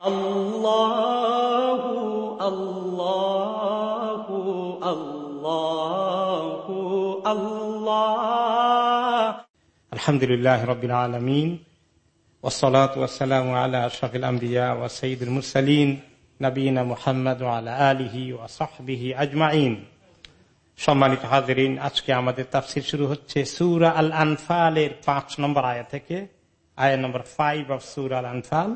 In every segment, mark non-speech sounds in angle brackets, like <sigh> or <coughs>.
الله الله الله الله الحمد لله رب العالمين والصلاة والسلام على أشرف الأنبياء وسيد المرسلين نبينا محمد وعلى آله وصحبه أجمعين সম্মানিত হাজিরিন আজকে আমাদের তাফসির শুরু হচ্ছে সুরা আল আনফালের পাঁচ নম্বর আয়া থেকে আয়া নম্বর ফাইভ অফ সুর আল আনফাল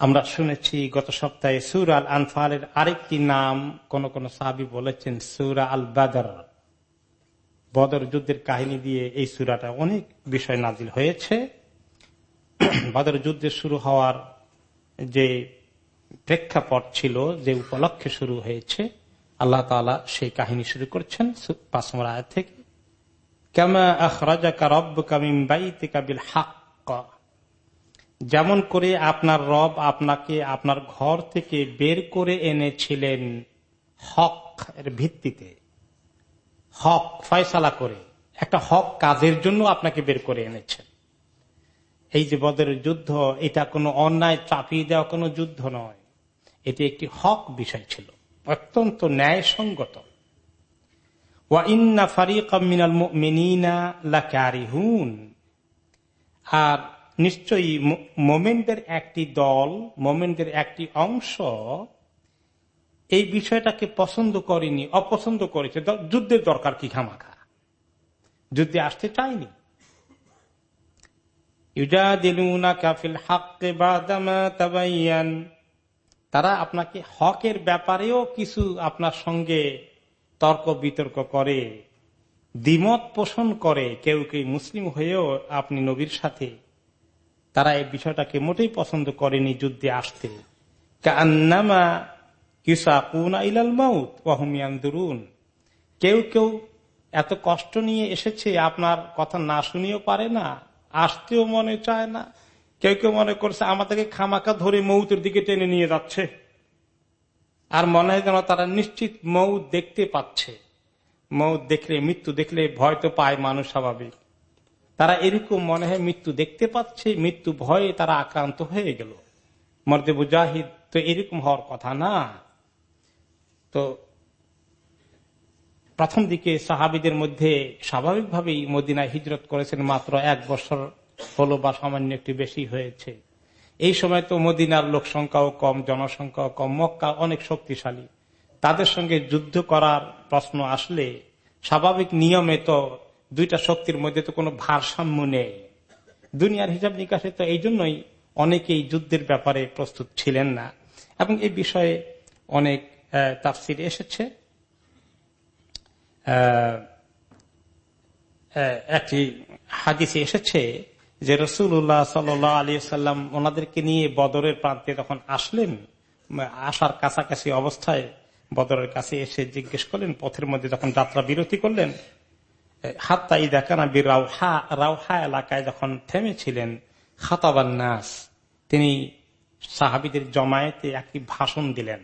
আমরা শুনেছি, গত সপ্তাহে সুর আল আনফালের আরেকটি নাম কোন কোন সাহাবি বলেছেন, সুরা আল বাদর বদর যুদ্ধের কাহিনী দিয়ে এই সুরাটা অনেক বিষয় নাজিল হয়েছে। বদর যুদ্ধের শুরু হওয়ার যে প্রেক্ষাপট ছিল, যে উপলক্ষে শুরু হয়েছে, আল্লাহ তালা সেই কাহিনী শুরু করছেন পাঁচ নম্বর আয় থেকে। যেমন করে আপনার রব আপনাকে আপনার ঘর থেকে বের করে এনেছিলেন হক এর ভিত্তিতে। হক ফয়সালা করে, একটা হক কাজের জন্য আপনাকে বের করে এনেছেন। এই যে বদের যুদ্ধ, এটা কোনো অন্যায়, চাপিয়ে দেওয়া কোনো যুদ্ধ নয়। এটি একটি হক বিষয় ছিল, অত্যন্ত ন্যায়সঙ্গত। আর নিশ্চয়ই মোমেন্টের একটি দল, মোমেন্টের একটি অংশ এই বিষয়টাকে পছন্দ করেনি, অপছন্দ করেছে। যুদ্ধের দরকার কি খামাখা? যুদ্ধে আসতে চায়নি। তারা আপনাকে হকের ব্যাপারেও কিছু আপনার সঙ্গে তর্ক বিতর্ক করে, দ্বিমত পোষণ করে। কেউ কেউ মুসলিম হয়েও আপনি নবীর সাথে তারা এই বিষয়টাকে মোটেই পছন্দ করেনি যুদ্ধে আসতে। কেউ কেউ এত কষ্ট নিয়ে এসেছে, আপনার কথা না শুনিও পারে না, আসতেও মনে চায় না। কেউ কেউ মনে করছে, আমাদেরকে খামাকা ধরে মৌতের দিকে টেনে নিয়ে যাচ্ছে। আর মনে হয় যেন তারা নিশ্চিত মৌ দেখতে পাচ্ছে। মৌ দেখলে, মৃত্যু দেখলে ভয় তো পায় মানুষ স্বাভাবিক। তারা এরকম মনে হয় মৃত্যু দেখতে পাচ্ছে, মৃত্যু ভয়ে তারা আক্রান্ত হয়ে গেল। মর্দে মুজাহিদ তো এরকম হওয়ার কথা না। তো প্রথম দিকে সাহাবিদের মধ্যে স্বাভাবিকভাবেই মদিনায় হিজরত করেছেন মাত্র এক বছর হলো বা সামান্য একটু বেশি হয়েছে। এই সময় তো মদিনার লোক সংখ্যাও কম, জনসংখ্যাও কম, মক্কা অনেক শক্তিশালী। তাদের সঙ্গে যুদ্ধ করার প্রশ্ন আসলে স্বাভাবিক নিয়মে তো দুইটা শক্তির মধ্যে তো কোনো ভারসাম্য নেই। দুনিয়ার হিসাব নিকাশে তো এই জন্যই অনেকেই যুদ্ধের ব্যাপারে প্রস্তুত ছিলেন না। এবং এই বিষয়ে অনেক তাফসির এসেছে। একটি হাদিসে এসেছে যে রসুল্লাহ সাল আলী সাল্লাম ওনাদেরকে নিয়ে বদরের প্রান্তে তখন আসলেন আসার কাছাকাছি অবস্থায় বদরের কাছে এসে জিজ্ঞেস করলেন, পথের মধ্যে যখন যাত্রা বিরতি করলেন হাত্তা ইদাকানা বীর রাউহা রাউহা এলাকায় যখন থেমেছিলেন, খাতাবান নাস, তিনি সাহাবিদের জমায়েতে একটি ভাষণ দিলেন।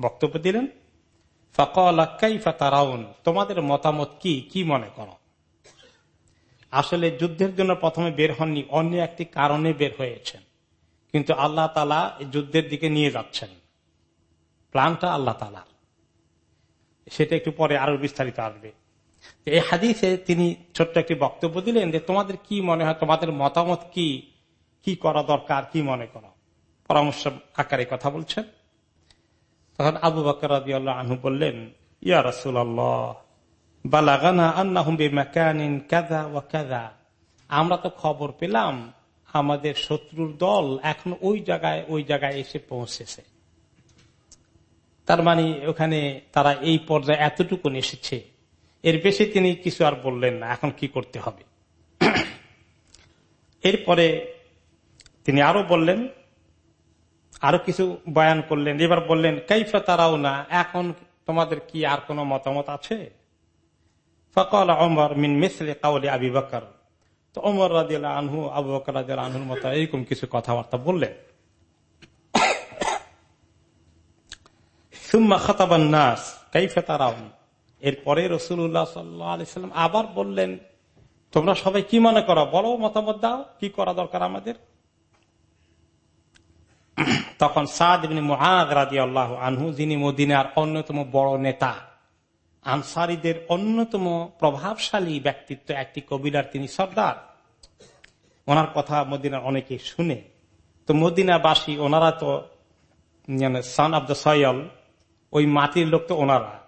বক্তব্য দিলেন ফাতারাউন তোমাদের মতামত কি? কি মনে করো? আসলে যুদ্ধের জন্য প্রথমে বের হননি, অন্য একটি কারণে বের হয়েছেন। কিন্তু আল্লাহ তালা যুদ্ধের দিকে নিয়ে যাচ্ছেন। প্লানটা আল্লাহ তালার সেটা একটু পরে আরও বিস্তারিত আসবে। এই হাদিসে তিনি ছোট্ট একটি বক্তব্য দিলেন যে তোমাদের কি মনে হয়, তোমাদের মতামত কি? কি করা দরকার? কি মনে করো? পরামর্শ আকারে কথা বলছেন। তখন আবু বকর আনহু বললেন, ইয়া রসুল আমরা তো খবর পেলাম, আমাদের শত্রুর দল এখন ওই জায়গায় ওই জায়গায় এসে পৌঁছেছে। তার মানে ওখানে তারা এই পর্যায়ে এতটুকু এসেছে এর বেশি তিনি কিছু আর বললেন না। এখন কি করতে হবে? <clears throat> এরপরে তিনি আরও বললেন, আরও কিছু বয়ান করলেন। এবার বললেন, কাইফা তারাও না এখন তোমাদের কি আর কোন মতামত আছে? ফকল অমর মিন মিসলে কাউলি আবি বকর। তো অমর রাজিয়াল আনহু, আবু বকর আনহুর মতো এরকম কিছু কথাবার্তা বললেন। <clears throat> সুম্মা খতাবান নাস, কাইফে তারাও এরপরে রসুল্লাহ সাল্লাম আবার বললেন, তোমরা সবাই কি মনে করো? বলো, মতামত দাও, কি করা দরকার আমাদের? <clears throat> তখন সাদ আল্লাহ আনহু, যিনি মদিনার অন্যতম বড় নেতা, আনসারিদের অন্যতম প্রভাবশালী ব্যক্তিত্ব একটি কবিলার তিনি সর্দার। ওনার কথা মদিনার অনেকে শুনে। তো মদিনাবাসী, ওনারা তো সান অব দ্য সয়ল ওই মাটির লোক তো ওনারা।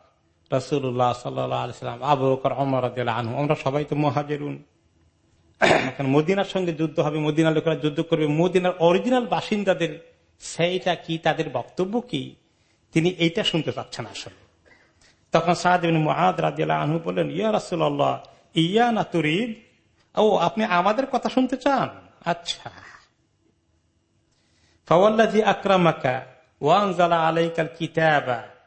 রসুল্লাহ সাল্লাম, আবু বকর অমর আনহু, আমরা সবাই তো মহাজেরুন। <clears throat> মদিনার সঙ্গে যুদ্ধ হবে, মদিনার লোকেরা যুদ্ধ করবে। মদিনার অরিজিনাল বাসিন্দাদের সেইটা কি, তাদের বক্তব্য কি? তিনি এইটা শুনতে চাচ্ছেন আসলে। তখন সাহাদিন মহাদ আনহু বললেন, ইয়া রাসুল্লাহ ইয়া না তুরিদ? ও, আপনি আমাদের কথা শুনতে চান? আচ্ছা। ফওয়াল্লাজি আকরামাকা ওয়ানজালা আলাইকাল কিতাবা।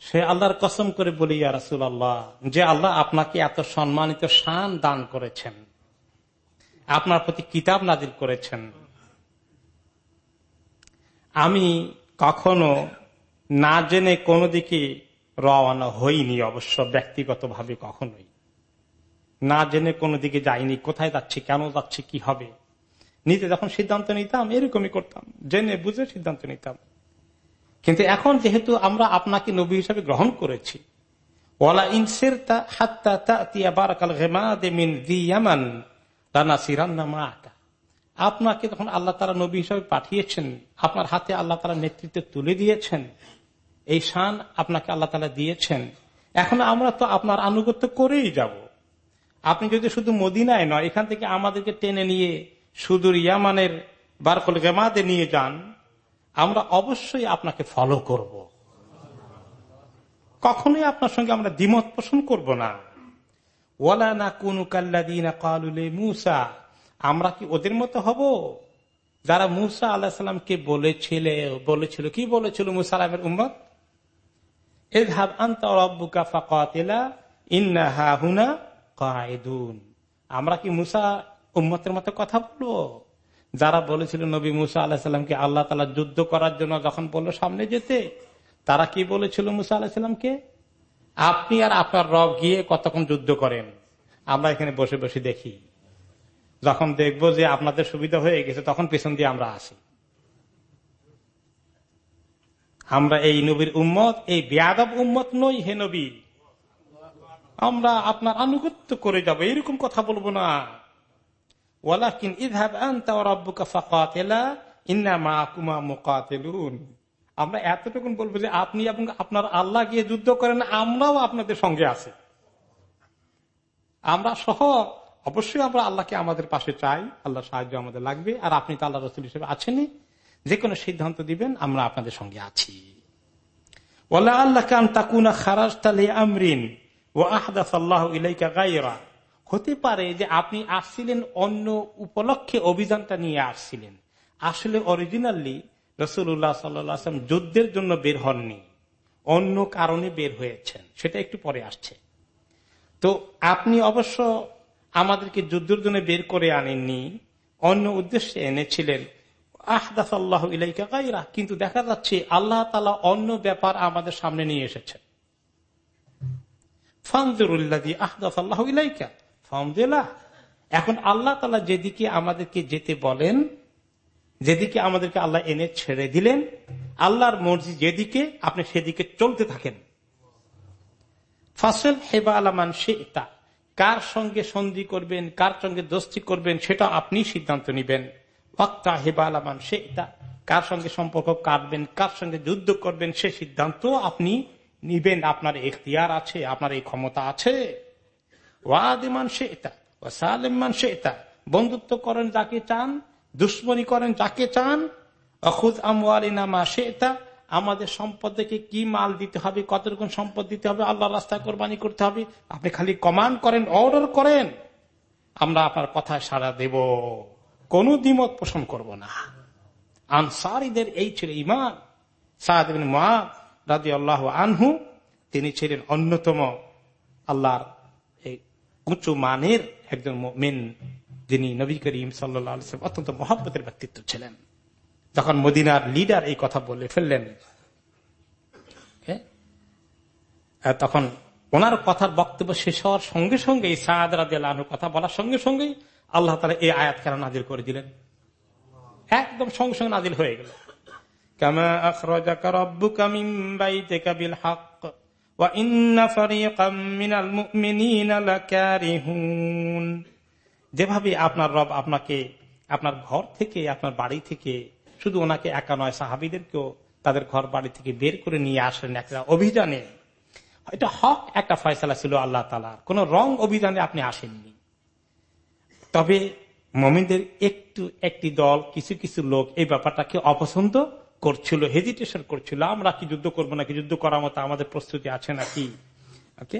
সে আল্লাহর কসম করে বলি রাসুল আল্লাহ যে আল্লাহ আপনাকে এত সম্মানিত শান দান করেছেন। আপনার প্রতি কিতাব নাজিল করেছেন। আমি কখনো না জেনে কোনো দিকে রওয়ানা হইনি অবশ্য ব্যক্তিগতভাবে কখনোই। না জেনে কোনো দিকে যাইনি, কোথায় যাচ্ছি, কেন যাচ্ছি, কি হবে? নিজে যখন সিদ্ধান্ত নিতাম, এরকমই করতাম। জেনে বুঝে সিদ্ধান্ত নিতাম। কিন্তু এখন যেহেতু আমরা আপনাকে নবী হিসাবে গ্রহণ করেছি, ওয়ালা আপনাকে তখন আল্লাহ তারা নবী হিসাবে পাঠিয়েছেন, আপনার হাতে আল্লাহ তালা নেতৃত্ব তুলে দিয়েছেন, এই শান আপনাকে আল্লাহ তালা দিয়েছেন। এখন আমরা তো আপনার আনুগত্য করেই যাব। আপনি যদি শুধু মদিনায় নয়, এখান থেকে আমাদেরকে টেনে নিয়ে সুদূর ইয়ামানের বারকল গেমাদে নিয়ে যান, আমরা অবশ্যই আপনাকে ফলো করব। কখনোই আপনার সঙ্গে আমরা দ্বিমত পোষণ করব না। না কালুলে মুসা। আমরা কি ওদের মতো হব? যারা মুসা আল্লাহ সাল্লামকে বলেছিল বলেছিল, কি বলেছিল মুসা আলমের উম্মত? ইন্না হা হুনা আমরা কি মুসা উম্মতের মতো কথা বলব? যারা বলেছিল নবী মুসা আলাহিসাল্লামকে আল্লাহ তালা যুদ্ধ করার জন্য যখন বলল সামনে যেতে, তারা কি বলেছিল মুসা আলাহিসাল্লামকে আপনি আর আপনার রব গিয়ে কতক্ষণ যুদ্ধ করেন? আমরা এখানে বসে বসে দেখি। যখন দেখব যে আপনাদের সুবিধা হয়ে গেছে, তখন পেছন দিয়ে আমরা আসি। আমরা এই নবীর উম্মত, এই বেয়াদব উম্মত নই হে নবী। আমরা আপনার আনুগত্য করে যাব, এরকম কথা বলব না। ওয়ালাকিন ইধাব আমরা এতটুকু বলব যে আপনি এবং আপনার আল্লাহ গিয়ে যুদ্ধ করেন, আমরাও আপনাদের সঙ্গে আছি। আমরা সহ অবশ্যই আমরা আল্লাহকে আমাদের পাশে চাই আল্লাহ সাহায্য আমাদের লাগবে, আর আপনি তো আল্লাহ রসুল হিসেবে আছেনই। যে কোনো সিদ্ধান্ত দিবেন, আমরা আপনাদের সঙ্গে আছি। ওলা আল্লাহ কান তাকুনা খারাজ তালে আমরিন। ও আহদাস আল্লাহ ইলাইকা গাইরা হতে পারে যে আপনি আসছিলেন অন্য উপলক্ষে অভিযানটা নিয়ে আসছিলেন। আসলে অরিজিনালি রসুল্লাহ সাল্লাম যুদ্ধের জন্য বের হননি। অন্য কারণে বের হয়েছেন। সেটা একটু পরে আসছে। তো আপনি অবশ্য আমাদেরকে যুদ্ধের জন্য বের করে আনেননি, অন্য উদ্দেশ্যে এনেছিলেন আহদাস আল্লাহ ইলাইকা গাইরা কিন্তু দেখা যাচ্ছে আল্লাহ তালা অন্য ব্যাপার আমাদের সামনে নিয়ে এসেছেন। এখন আল্লাহ তালা যেদিকে আমাদেরকে যেতে বলেন, যেদিকে আমাদেরকে আল্লাহ এনে ছেড়ে দিলেন, আল্লাহর মর্জি যেদিকে, আপনি সেদিকে চলতে থাকেন। ফাসল হেবা আলামান সে কার সঙ্গে সন্ধি করবেন, কার সঙ্গে দোস্তি করবেন, সেটা আপনি সিদ্ধান্ত নিবেন। ওয়াক্তা হেবা আলামান সে তা কার সঙ্গে সম্পর্ক কাটবেন, কার সঙ্গে যুদ্ধ করবেন, সে সিদ্ধান্ত আপনি নিবেন, আপনার এখতিয়ার আছে, আপনার এই ক্ষমতা আছে। ওয়াদিমান সে এটা ও সালেমান সে এটা বন্ধুত্ব করেন যাকে চান, দুশ্মনী করেন যাকে চান অখুদ আমা সে এটা আমাদের সম্পদ থেকে কি মাল দিতে হবে কত রকম সম্পদ দিতে হবে আল্লাহ রাস্তায় কোরবানি করতে হবে, আপনি খালি কমান্ড করেন, অর্ডার করেন, আমরা আপনার কথায় সাড়া দেব। কোন দ্বিমত পোষণ করব না। আনসারিদের এই ছিল ইমান। সাদ রাজি আল্লাহ আনহু, তিনি ছিলেন অন্যতম আল্লাহর উঁচু মানের একজন মেন যিনি নবী করিম সাল্লাম অত্যন্ত মহাব্বতের ব্যক্তিত্ব ছিলেন। যখন মদিনার লিডার এই কথা বলে ফেললেন তখন ওনার কথার বক্তব্য শেষ হওয়ার সঙ্গে সঙ্গে সাদ রাজুর কথা বলার সঙ্গে সঙ্গে আল্লাহ তালা এই আয়াত খেলা নাজির করে দিলেন? একদম সঙ্গে সঙ্গে নাজিল হয়ে গেল। যেভাবে আপনার রব আপনাকে, আপনার ঘর থেকে, আপনার বাড়ি থেকে, শুধু ওনাকে একা নয়, সাহাবিদেরকেও তাদের ঘর বাড়ি থেকে বের করে নিয়ে আসেন একটা অভিযানে। এটা হক একটা ফয়সলা ছিল আল্লাহ তালার কোন রং অভিযানে আপনি আসেননি। তবে মমিনদের একটু একটি দল, কিছু কিছু লোক এই ব্যাপারটাকে অপছন্দ করছিল হেজিটেশন করছিল, আমরা কি যুদ্ধ করব নাকি যুদ্ধ করার মতো আমাদের প্রস্তুতি আছে নাকি? ওকে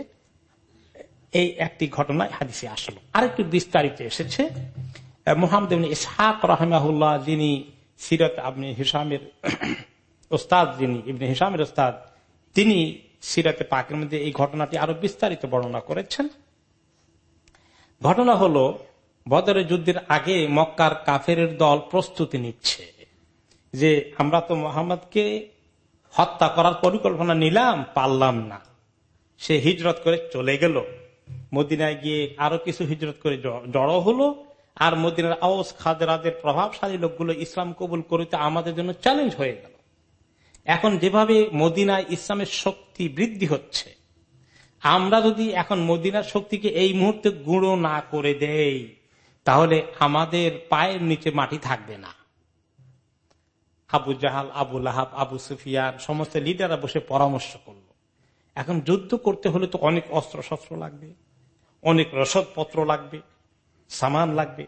এই একটি ঘটনা হাদিসে আসলো। আরেকটু বিস্তারিত এসেছে। মোহাম্মদ ইসহাক রহমাহুল্লাহ, যিনি সিরত আপনি হিসামের <clears throat> ওস্তাদ, যিনি ইবনে হিসামের ওস্তাদ, তিনি সিরাতে পাকের মধ্যে এই ঘটনাটি আরও বিস্তারিত বর্ণনা করেছেন। ঘটনা হলো, বদরের যুদ্ধের আগে মক্কার কাফের দল প্রস্তুতি নিচ্ছে। যে আমরা তো মোহাম্মদকে হত্যা করার পরিকল্পনা নিলাম, পারলাম না। সে হিজরত করে চলে গেল। মদিনায় গিয়ে আরও কিছু হিজরত করে জড়ো হলো। আর মদিনার আওস খাদরাদের প্রভাবশালী লোকগুলো ইসলাম কবুল করতে আমাদের জন্য চ্যালেঞ্জ হয়ে গেল। এখন যেভাবে মদিনায় ইসলামের শক্তি বৃদ্ধি হচ্ছে, আমরা যদি এখন মদিনার শক্তিকে এই মুহূর্তে গুঁড়ো না করে দেই, তাহলে আমাদের পায়ের নিচে মাটি থাকবে না। আবু জাহাল, আবু লাহাব, আবু সুফিয়ান, সমস্ত লিডাররা বসে পরামর্শ করল। এখন যুদ্ধ করতে হলে তো অনেক অস্ত্র শস্ত্র লাগবে, অনেক রসদপত্র লাগবে, সামান লাগবে।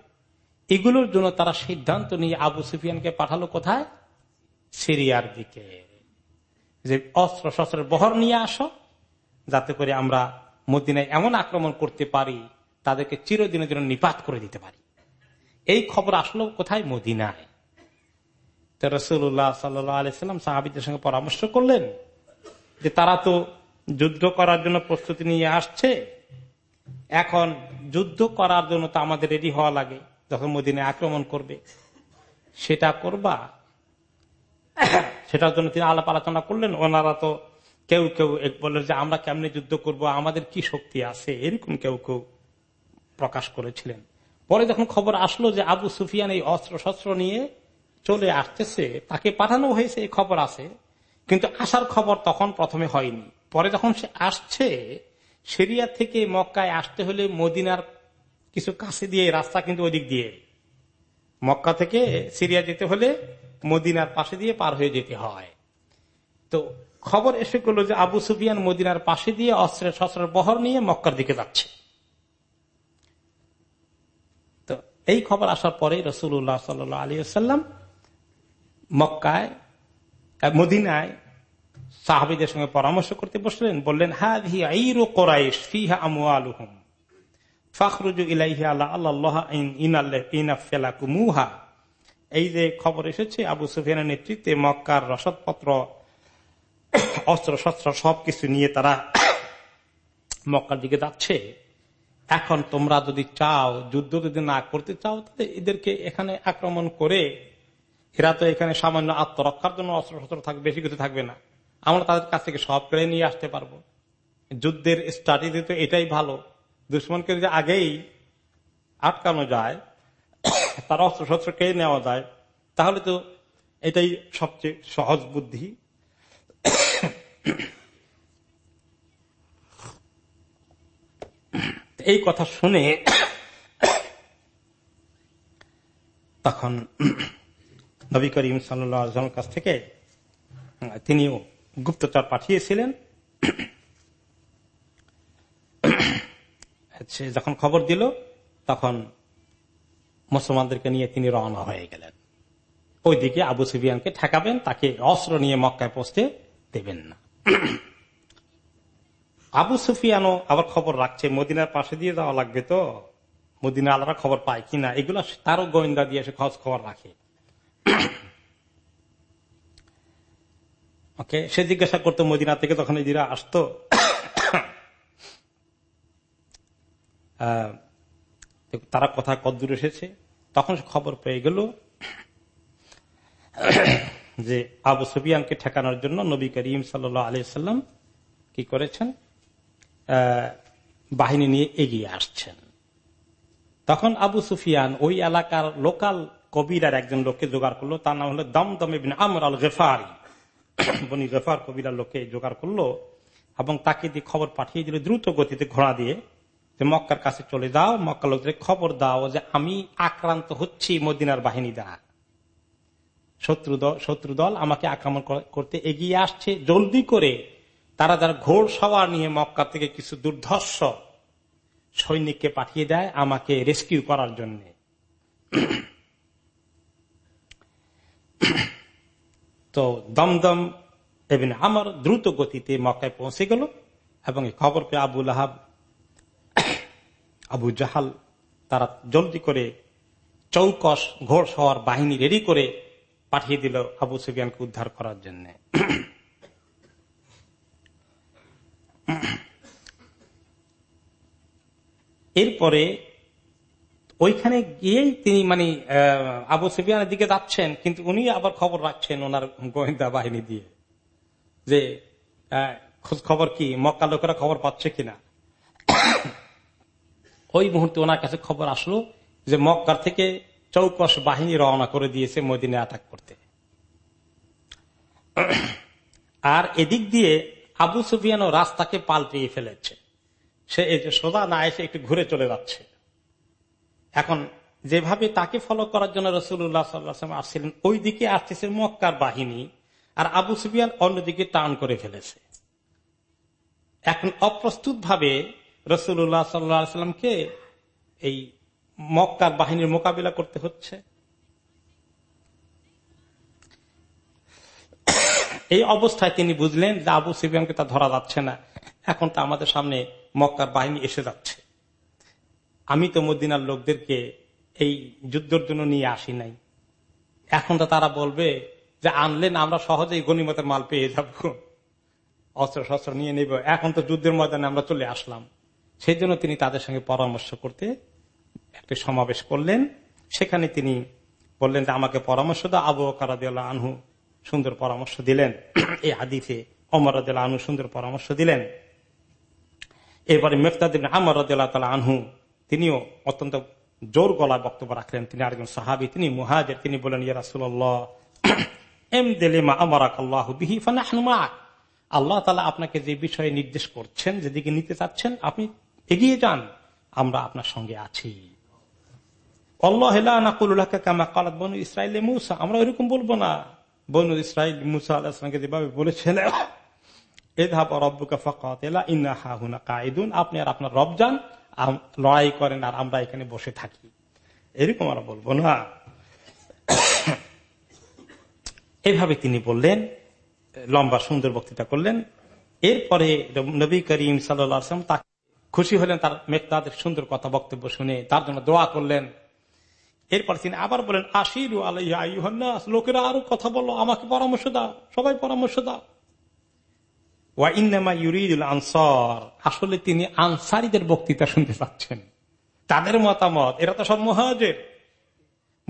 এগুলোর জন্য তারা সিদ্ধান্ত নিয়ে আবু সুফিয়ানকে পাঠালো কোথায়? সিরিয়ার দিকে। যে অস্ত্র শস্ত্রের বহর নিয়ে আসো, যাতে করে আমরা মদিনায় এমন আক্রমণ করতে পারি, তাদেরকে চিরদিনের জন্য নিপাত করে দিতে পারি। এই খবর আসলো কোথায়? মদিনায়। রসুল্লাহ সাল্লাম সাহাবিদের সঙ্গে পরামর্শ করলেন যে তারা তো যুদ্ধ করার জন্য প্রস্তুতি নিয়ে আসছে। এখন যুদ্ধ করার জন্য তো আমাদের রেডি হওয়া লাগে, যখন মদিনায় আক্রমণ করবে। সেটা করবা? সেটার জন্য তিনি আলাপ আলোচনা করলেন। ওনারা তো কেউ কেউ বললেন যে, আমরা কেমনে যুদ্ধ করব? আমাদের কি শক্তি আছে? এরকম কেউ কেউ প্রকাশ করেছিলেন। পরে যখন খবর আসলো যে আবু সুফিয়ান এই অস্ত্র শস্ত্র নিয়ে চলে আসতেছে, তাকে পাঠানো হয়েছে, এই খবর আছে। কিন্তু আসার খবর তখন প্রথমে হয়নি। পরে যখন সে আসছে, সিরিয়া থেকে মক্কায় আসতে হলে মদিনার কিছু কাছে দিয়ে রাস্তা কিন্তু ওদিক দিয়ে। মক্কা থেকে সিরিয়া যেতে হলে মদিনার পাশে দিয়ে পার হয়ে যেতে হয়। তো খবর এসে করল যে আবু সুফিয়ান মদিনার পাশে দিয়ে অস্ত্রের শস্ত্রের বহর নিয়ে মক্কার দিকে যাচ্ছে। তো এই খবর আসার পরে রসুল্লাহ সাল আলী আসাল্লাম মক্কায় মদিনায় সাহাবিদের সঙ্গে পরামর্শ করতে বসলেন, বললেন হিয়া কোরাইশ, ফিহা আমু আলুহম ফখরুজু ইলাইহি আল্লাহ ইনাফেলাকুমুহা। এই যে খবর এসেছে, আবু সুফিয়ানের নেতৃত্বে মক্কার রসদপত্র, অস্ত্র শস্ত্র সবকিছু নিয়ে তারা মক্কার দিকে যাচ্ছে। এখন তোমরা যদি চাও, যুদ্ধ যদি না করতে চাও, তাহলে এদেরকে এখানে আক্রমণ করে এরা তো এখানে সামান্য আত্মরক্ষার জন্য অস্ত্র শস্ত্র থাকবে বেশি কিছু থাকবে না। আমরা তাদের কাছ থেকে সব করে নিয়ে আসতে পারব। যুদ্ধের স্ট্র্যাটেজি তো এটাই ভালো। দুশ্মনকে যদি আগেই আটকানো যায়, তার অস্ত্র শস্ত্র কে নেওয়া যায়, তাহলে তো এটাই সবচেয়ে সহজ বুদ্ধি। এই কথা শুনে তখন নবী করিম সাল্লামের কাছ থেকে তিনিও গুপ্তচর পাঠিয়েছিলেন। <coughs> যখন খবর দিল, তখন মুসলমানদেরকে নিয়ে তিনি রওনা হয়ে গেলেন। ওইদিকে আবু সুফিয়ানকে ঠেকাবেন, তাকে অস্ত্র নিয়ে মক্কায় পৌঁছতে দেবেন না। <coughs> আবু সুফিয়ানও আবার খবর রাখছে, মদিনার পাশে দিয়ে যাওয়া লাগবে তো? মদিনা আলাদা খবর পায় কিনা? এগুলো তারও গোয়েন্দা দিয়ে সে খোঁজ খবর রাখে। <coughs> ওকে সে জিজ্ঞাসা করতো মদিনা থেকে, তখন এদিরা আসতো। <coughs> তারা কথা কদ্দূর এসেছে। তখন খবর পেয়ে গেল <coughs> যে আবু সুফিয়ানকে ঠেকানোর জন্য নবী করিম সাল্লাম কি করেছেন? বাহিনী নিয়ে এগিয়ে আসছেন। তখন আবু সুফিয়ান ওই এলাকার লোকাল কবিরার একজন লোককে জোগাড় করল, তার নাম হলো দমদম আমর আল গেফারি <coughs> বনি গেফার কবিরার লোককে জোগাড় করল এবং তাকে দিয়ে খবর পাঠিয়ে দিল দ্রুত গতিতে ঘোড়া দিয়ে যে মক্কার কাছে চলে যাও মক্কা লোকদের খবর দাও যে আমি আক্রান্ত হচ্ছি মদিনার বাহিনী দ্বারা। শত্রু দল শত্রু দল আমাকে আক্রমণ করতে এগিয়ে আসছে, জলদি করে তারা যারা ঘোর সওয়ার নিয়ে মক্কা থেকে কিছু দুর্ধর্ষ সৈনিককে পাঠিয়ে দেয় আমাকে রেস্কিউ করার জন্য। <coughs> <coughs> তো দমদম এবং আমার দ্রুত গতিতে মক্কায় পৌঁছে গেল এবং এই খবর পেয়ে আবুল আহাব <coughs> আবু জাহাল তারা জলদি করে চৌকস ঘোর সওয়ার বাহিনী রেডি করে পাঠিয়ে দিল আবু সুফিয়ানকে উদ্ধার করার জন্য। <coughs> এরপরে ওইখানে গিয়েই তিনি মানে আবু সুফিয়ানের দিকে যাচ্ছেন, কিন্তু উনি আবার খবর রাখছেন ওনার গোয়েন্দা বাহিনী দিয়ে যে খোঁজ খবর কি মক্কা লোকেরা খবর পাচ্ছে কিনা। ওই মুহূর্তে ওনার কাছে খবর আসলো যে মক্কার থেকে চৌকস বাহিনী রওনা করে দিয়েছে মদিনে আটাক করতে। আর এদিক দিয়ে আবু সুফিয়ানও রাস্তাকে পাল্টিয়ে ফেলেছে। সে এই যে সোজা না এসে একটু ঘুরে চলে যাচ্ছে। এখন যেভাবে তাকে ফলো করার জন্য রসুল্লাহ সাল্লাম আসছিলেন ওই দিকে আসতেছে মক্কার বাহিনী আর আবু সুফিয়ান অন্যদিকে টান করে ফেলেছে। এখন অপ্রস্তুত ভাবে রসুল্লাহ সাল্লামকে এই মক্কার বাহিনীর মোকাবিলা করতে হচ্ছে। এই অবস্থায় তিনি বুঝলেন যে আবু সিবিয়ানকে তা ধরা যাচ্ছে না। এখন তো আমাদের সামনে মক্কার বাহিনী এসে যাচ্ছে। আমি তো মদিনার লোকদেরকে এই যুদ্ধের জন্য নিয়ে আসি নাই। এখন তো তারা বলবে যে আনলেন আমরা সহজেই গণিমতের মাল পেয়ে যাব। অস্ত্র শস্ত্র নিয়ে নেব। এখন তো যুদ্ধের ময়দানে আমরা চলে আসলাম। সেই জন্য তিনি তাদের সঙ্গে পরামর্শ করতে একটি সমাবেশ করলেন। সেখানে তিনি বললেন যে, আমাকে পরামর্শ দাও। আবু কারাদিয়াল আনহু সুন্দর পরামর্শ দিলেন। এই হাদিফে অমর আনহু সুন্দর পরামর্শ দিলেন। এরপরে মেফতাদিন আমর তালা আনহু তিনিও অত্যন্ত জোর গলায় বক্তব্য রাখলেন। তিনি আরেকজন সাহাবি, তিনি মুহাজের, তিনি বলেন ইয়ারাসুল্লাহ এম দেলিমা আমারাক আল্লাহ তালা আপনাকে যে বিষয়ে নির্দেশ করছেন যেদিকে নিতে চাচ্ছেন, আপনি এগিয়ে যান, আমরা আপনার সঙ্গে আছি। আমরা আপনি আর আপনার রব যান লড়াই করেন আর আমরা এখানে বসে থাকি। এরকম আমরা বলব, না? এভাবে তিনি বললেন, লম্বা সুন্দর বক্তৃতা করলেন। এরপরে নবী করিম সাল্লাম তাকে খুশি হলেন, তার মেঘতাদের সুন্দর কথা বক্তব্য শুনে, তার জন্য দোয়া করলেন। এরপর তিনি আবার বলেন, আশিরু আলাইহাস লোকেরা আরও কথা বলল আমাকে পরামর্শ দাও, সবাই পরামর্শ দাও। ওয়াইনামা ইউরিদুল আনসার। আসলে তিনি আনসারিদের বক্তৃতা শুনতে পাচ্ছেন তাদের মতামত এরা তো সব মহাজের।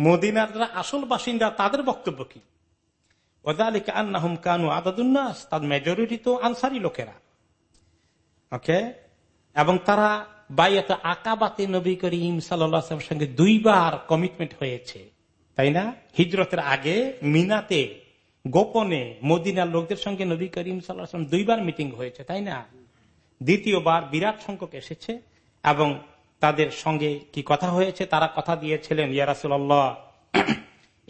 মদিনার যারা আসল বাসিন্দা তাদের বক্তব্য কি? ওদালিকা আন্নাহুম কানু আদাদুন্নাস তার মেজরিটি তো আনসারি লোকেরা। ওকে? এবং তারা বাইয়াত আকাবাতে নবী করিম সাল্লাম সঙ্গে দুইবার কমিটমেন্ট হয়েছে। তাই না? হিজরতের আগে মিনাতে গোপনে মদিনার লোকদের সঙ্গে নবী করিম সাল্লাম দুইবার মিটিং হয়েছে, তাই না? দ্বিতীয়বার বিরাট সংখ্যক এসেছে এবং তাদের সঙ্গে কি কথা হয়েছে? তারা কথা দিয়েছিলেন ইয়ারাসুল্লাহ <clears throat>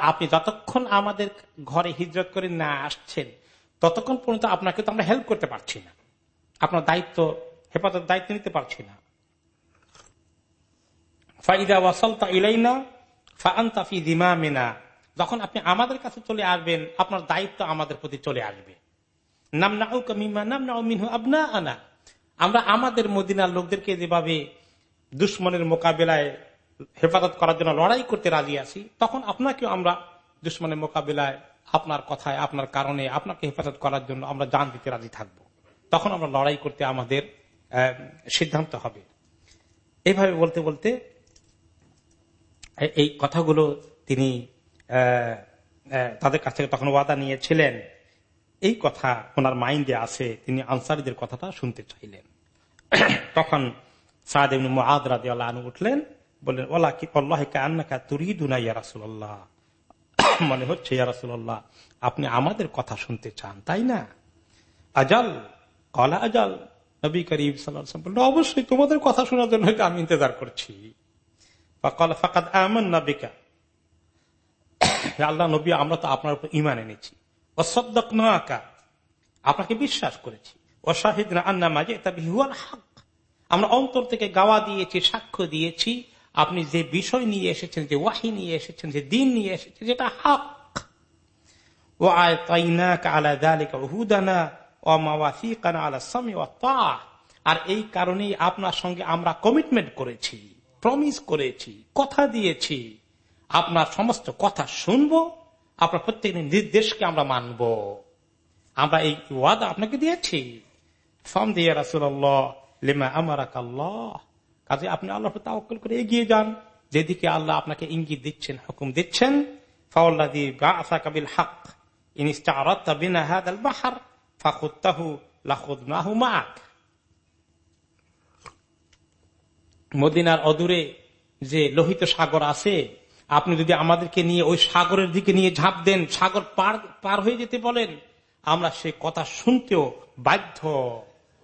<clears throat> আপনি যতক্ষণ আমাদের ঘরে হিজরত করে না আসছেন, ততক্ষণ পর্যন্ত আপনাকে তো আমরা হেল্প করতে পারছি না। আপনার দায়িত্ব হেফাজত দায়িত্ব নিতে পারছি না। ফাইদা ওয়াসলতা ইলাইনা ফান্তাফি দিমা মিনা যখন আপনি আমাদের কাছে চলে আসবেন, আপনার দায়িত্ব আমাদের প্রতি চলে আসবে। আনা আমরা আমাদের মদিনার লোকদেরকে যেভাবে দুশ্মনের মোকাবেলায় হেফাজত করার জন্য লড়াই করতে রাজি আছি, তখন আপনাকেও আমরা দুশ্মনের মোকাবেলায় আপনার কথায়, আপনার কারণে, আপনাকে হেফাজত করার জন্য আমরা জান দিতে রাজি থাকব। তখন আমরা লড়াই করতে আমাদের সিদ্ধান্ত হবে। এইভাবে বলতে বলতে এই কথাগুলো তিনি তাদের কাছ থেকে তখন ওয়াদা নিয়েছিলেন। এই কথা ওনার মাইন্ডে আছে, তিনি আনসারিদের কথাটা শুনতে চাইলেন। <clears throat> তখন উঠলেন, বললেন ওলা <clears throat> মনে হচ্ছে ইয়ারাসুল্লাহ আপনি আমাদের কথা শুনতে চান, তাই না? আজাল? কলা আজাল। নবী করিম সাল্লাম অবশ্যই তোমাদের কথা শোনার জন্য আমি ইন্তজার করছি। আল্লাহ, নবী, আমরা তো আপনার উপর ইমান এনেছি। অসদ্দক নাকা আপনাকে বিশ্বাস করেছি। অশাহিদ আন্না মাঝে হক। আমরা অন্তর থেকে গাওয়া দিয়েছি, সাক্ষ্য দিয়েছি। আপনি যে বিষয় নিয়ে এসেছেন, যে ওয়াহি নিয়ে এসেছেন, যে দিন নিয়ে এসেছেন, যেটা হক। ও আয় আর এই কারণেই আপনার সঙ্গে আমরা কমিটমেন্ট করেছি। প্রমিস করেছি, কথা দিয়েছি, আপনার সমস্ত কথা শুনব, আপনার প্রত্যেক নির্দেশকে আমরা মানব। আমরা এই ওয়াদা আপনাকে দিয়েছি। ফর্ম দিয়ে রাসুল্লাহ লেমা কাজে আপনি আল্লাহ তাওকল করে এগিয়ে যান। যেদিকে আল্লাহ আপনাকে ইঙ্গিত দিচ্ছেন, হুকুম দিচ্ছেন হক ইনিস্টা আরাত্তা বিনা হাদ বাহার মদিনার অদূরে যে লোহিত সাগর আছে, আপনি যদি আমাদেরকে নিয়ে ওই সাগরের দিকে নিয়ে ঝাঁপ দেন, সাগর পার পার হয়ে যেতে বলেন, আমরা সে কথা শুনতেও বাধ্য।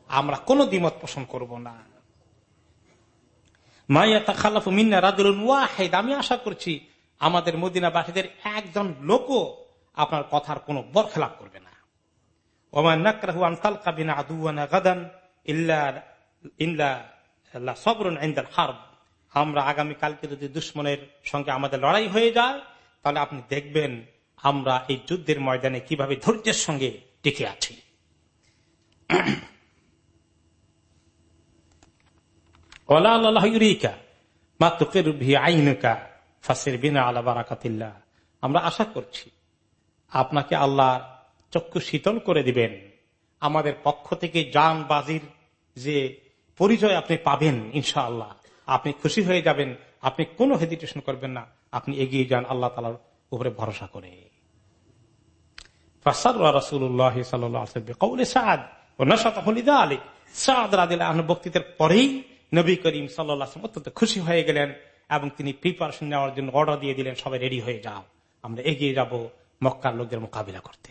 আমরা কোনো দ্বিমত পোষণ করব না। মাইয়া তা খালাফু মিন্না ওয়াহেদ। আমি আশা করছি আমাদের মদিনাবাসীদের একজন লোকও আপনার কথার কোনো বরখেলাপ করবে না। আমরা আগামী কালকে যদি দুশ্মনের সঙ্গে আমাদের লড়াই হয়ে যায়, তাহলে আপনি দেখবেন আমরা এই যুদ্ধের ময়দানে কীভাবে ধৈর্যের সঙ্গে টিকে আছি। আমরা আশা করছি আপনাকে আল্লাহ চক্ষু শীতল করে দিবেন। আমাদের পক্ষ থেকে যান বাজির যে পরিচয় আপনি পাবেন, ইনশাআল্লাহ। আপনি খুশি হয়ে যাবেন, আপনি কোনো হেজিটেশন করবেন না, আপনি এগিয়ে যান আল্লাহ তালার উপরে ভরসা করে। বক্তৃতার পরেই নবী করিম সাল্লাম অত্যন্ত খুশি হয়ে গেলেন এবং তিনি প্রিপারেশন নেওয়ার জন্য অর্ডার দিয়ে দিলেন, সবাই রেডি হয়ে যাও, আমরা এগিয়ে যাব মক্কার লোকদের মোকাবিলা করতে।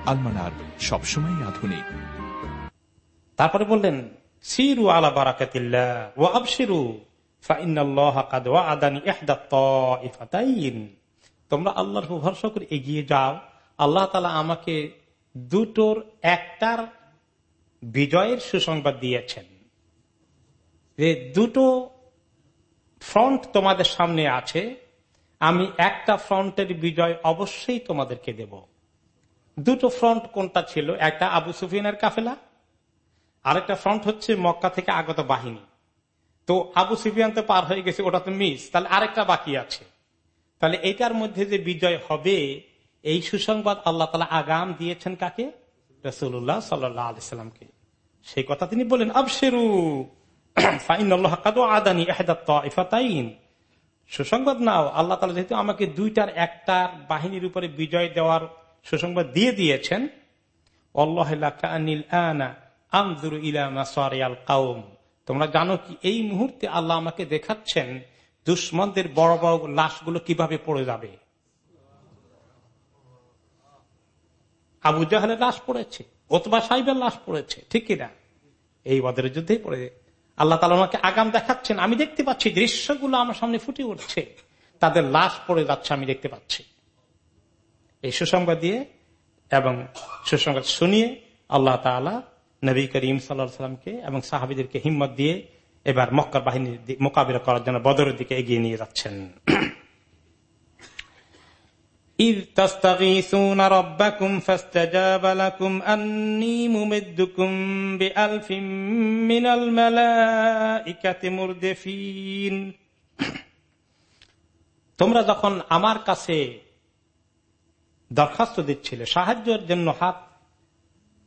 আলমানার সবসময় আধুনিক। তারপরে বললেন, সিরু আলা আবসিরু তোমরা আল্লাহর ভরসা করে এগিয়ে যাও। আল্লাহ তালা আমাকে দুটোর একটার বিজয়ের সুসংবাদ দিয়েছেন। যে দুটো ফ্রন্ট তোমাদের সামনে আছে, আমি একটা ফ্রন্টের বিজয় অবশ্যই তোমাদেরকে দেব। দুটো ফ্রন্ট কোনটা ছিল? একটা আবু সুফিয়ানের কাফেলা, আরেকটা ফ্রন্ট হচ্ছে মক্কা থেকে আগত বাহিনী। তো আবু সুফিয়ান তো পার হয়ে গেছে, ওটা তো মিস তাহলে আরেকটা বাকি আছে। তাহলে এটার মধ্যে যে বিজয় হবে, এই সুসংবাদ আল্লাহ তালা আগাম দিয়েছেন কাকে? রসুল্লাহ সাল্লাহ আলিয়াল্লামকে সেই কথা তিনি বলেন, আবশেরু আদানি সুসংবাদ নাও, আল্লাহ তালা যেহেতু আমাকে দুইটার একটা বাহিনীর উপরে বিজয় দেওয়ার সুসংবাদ দিয়ে দিয়েছেন তোমরা জানো কি, এই মুহূর্তে আল্লাহ আমাকে দেখাচ্ছেন দুশ্মনদের বড় বড় লাশগুলো কীভাবে পড়ে যাবে। আবু জাহালের লাশ পড়েছে, ওতবা সাহেবের লাশ পড়েছে, ঠিক কিনা এই বদের যুদ্ধে পড়ে। আল্লাহ তালা আমাকে আগাম দেখাচ্ছেন, আমি দেখতে পাচ্ছি দৃশ্যগুলো আমার সামনে ফুটে উঠছে, তাদের লাশ পড়ে যাচ্ছে, আমি দেখতে পাচ্ছি। এই সুসংবাদ দিয়ে এবং সুসংবাদ শুনিয়ে আল্লাহ তালা নবী করিম সাল্লামকে এবং সাহাবিদেরকে হিম্মত দিয়ে এবার মক্কার বাহিনীর মোকাবিলা করার জন্য বদরের দিকে এগিয়ে নিয়ে যাচ্ছেন <clears throat> إذ <clears throat> تستغيثون ربكم فاستجاب لكم أني ممدكم بألف من الملائكة مردفين তোমরা যখন আমার কাছে দরখাস্ত দিচ্ছিলে, সাহায্যের জন্য হাত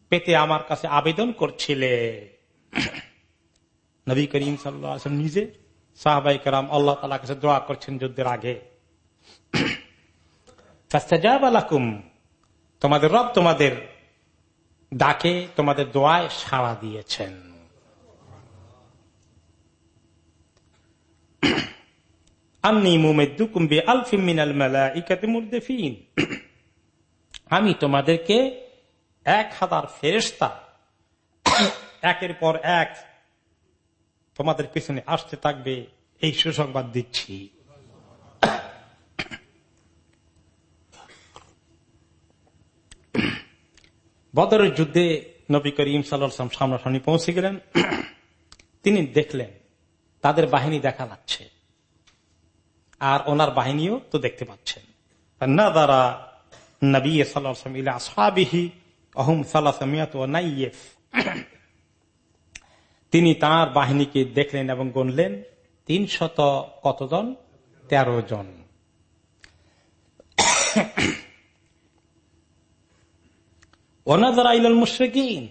পেতে আমার কাছে আবেদন করছিলে। <clears throat> নবী করিম সাল্লাম নিজে সাহাবাই কালাম আল্লাহ তালা কাছে দোয়া করছেন যুদ্ধের আগে। <clears throat> তোমাদের রব তোমাদের ডাকে, তোমাদের দোয়ায় সাড়া দিয়েছেন। <clears throat> আমি তোমাদেরকে এক হাজার ফেরেস্তা একের পর এক তোমাদের পিছনে আসতে থাকবে, এই সুসংবাদ দিচ্ছি। বদরের যুদ্ধে নবী করিম সাল্লাম সামনাসামনি পৌঁছে গেলেন। তিনি দেখলেন, তাদের বাহিনী দেখা যাচ্ছে। আর ওনার বাহিনীও তো দেখতে পাচ্ছেন। না দ্বারা নবী সাল্লাহি অহম সাল্লাহ তিনি তার বাহিনীকে দেখলেন এবং গণলেন তিন শত কতজন? তেরো জন। আইল মুশ্রিকিন।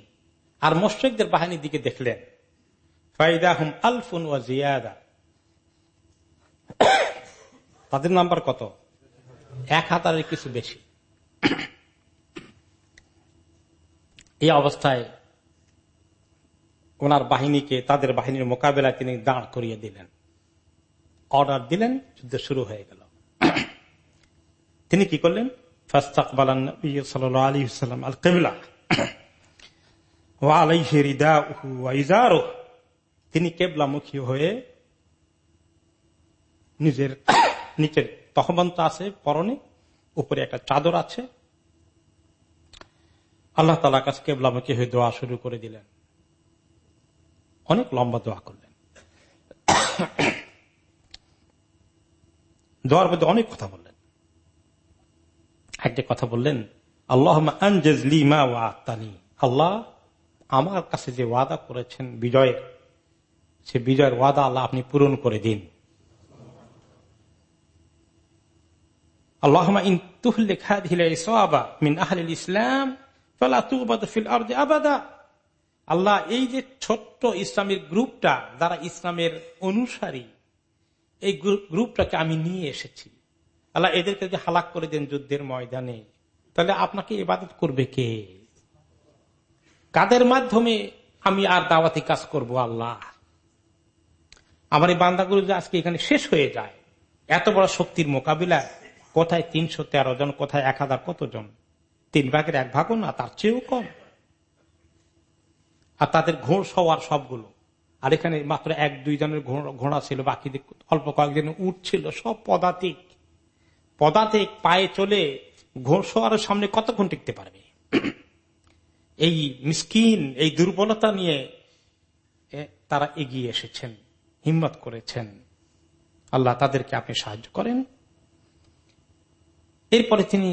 আর মুশ্রিকদের বাহিনীর দিকে দেখলেন। ফাইদা হুম আলফুন ওয়া জিয়াদা। তাদের নাম্বার কত? এক হাজারের কিছু বেশি। এই অবস্থায় ওনার বাহিনীকে, তাদের বাহিনীর মোকাবেলায় তিনি দাঁড় করিয়ে দিলেন। অর্ডার দিলেন, যুদ্ধ শুরু হয়ে গেল। তিনি কি করলেন? তিনি কেবলামুখী হয়ে নিজের <coughs> নিচের তহবন্ত আছে, পরনে, উপরে একটা চাদর আছে। আল্লাহ তালা কাছে কেবলামুখী হয়ে দোয়া শুরু করে দিলেন। অনেক লম্বা দোয়া করলেন। দোয়ার মধ্যে অনেক কথা বললেন। একটা কথা বললেন আল্লাহ আল্লাহ আমার কাছে যে ওয়াদা করেছেন বিজয়ের, সে বিজয়ের ওয়াদা আল্লাহ আপনি পূরণ করে দিন। আল্লাহ ইসলাম আবাদা আল্লাহ এই যে ছোট্ট ইসলামের গ্রুপটা যারা ইসলামের অনুসারী, এই গ্রুপটাকে আমি নিয়ে এসেছি। আল্লাহ এদেরকে যদি হালাক করে দেন যুদ্ধের ময়দানে, তাহলে আপনাকে ইবাদত করবে কে? কাদের মাধ্যমে আমি আর দাওয়াতি কাজ করব আল্লাহ? আমার এই বান্দাগুলো আজকে এখানে শেষ হয়ে যায়, এত বড় শক্তির মোকাবিলা, কোথায় তিনশো তেরো জন, কোথায় এক হাজার কতজন তিন ভাগের এক ভাগও না, তার চেয়েও কম। আর তাদের ঘোড় সওয়ার সবগুলো। আর এখানে মাত্র এক, দুই জনের ঘোড়া ছিল, বাকি অল্প কয়েকজন উঠ ছিল, সব পদাতিক। পদাতিক পায়ে চলে ঘোড় সওয়ারের সামনে কতক্ষণ টিকতে পারবে? এই মিসকিন, এই দুর্বলতা নিয়ে তারা এগিয়ে এসেছেন, হিম্মত করেছেন। আল্লাহ তাদেরকে আপনি সাহায্য করেন। এরপরে তিনি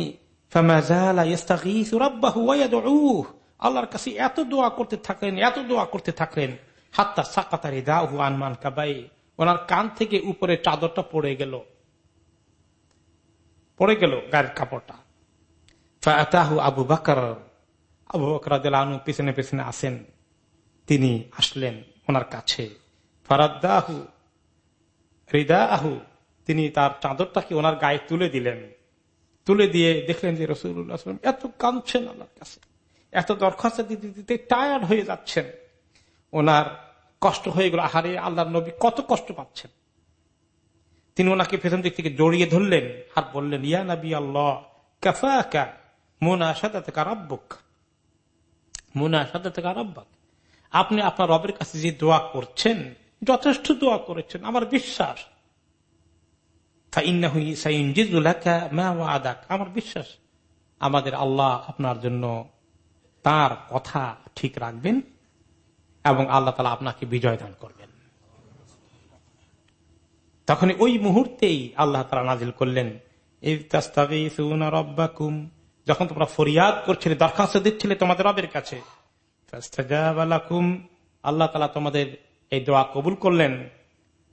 আল্লাহর কাছে এত দোয়া করতে থাকলেন, এত দোয়া করতে থাকলেন, হাত্তা সাকাতারি দাহু আনমান কাবাই, ওনার কান থেকে উপরে চাদরটা পড়ে গেল। পড়ে গেল গায়ের কাপড়টা। আবু বাকর, আবু বকর আনু পিছনে পিছনে আসেন। তিনি আসলেন ওনার কাছে। ফারাদাহু হৃদা আহু তিনি তার চাদরটাকে ওনার গায়ে তুলে দিলেন। তুলে দিয়ে দেখলেন যে রসুল্লাহ এত কাঁদছেন আল্লাহর কাছে, এত দরখাস্ত দিতে দিতে টায়ার্ড হয়ে যাচ্ছেন। ওনার কষ্ট হয়ে গেল, আহারে আল্লাহ নবী কত কষ্ট পাচ্ছেন। তিনি ওনাকে পেছন দিক থেকে জড়িয়ে ধরলেন, আর বললেন, ইয়া নবী আল্লাহ, কাফাকা মুনা সাদা থেকে রব্বক। মোনা সাদা থেকে রব্বক, আপনি আপনার রবের কাছে যে দোয়া করছেন, যথেষ্ট দোয়া করেছেন, আমার বিশ্বাস আমার বিশ্বাস, আমাদের আল্লাহ আপনার জন্য তার কথা ঠিক রাখবেন এবং আল্লাহ তালা আপনাকে বিজয় দান করবেন। তখন ওই মুহূর্তেই আল্লাহ তালা নাজিল করলেন যখন তোমরা ফরিয়াদ করছিলে, দরখাস্ত দিচ্ছিলে তোমাদের রবের কাছে আল্লাহ তালা তোমাদের এই দোয়া কবুল করলেন।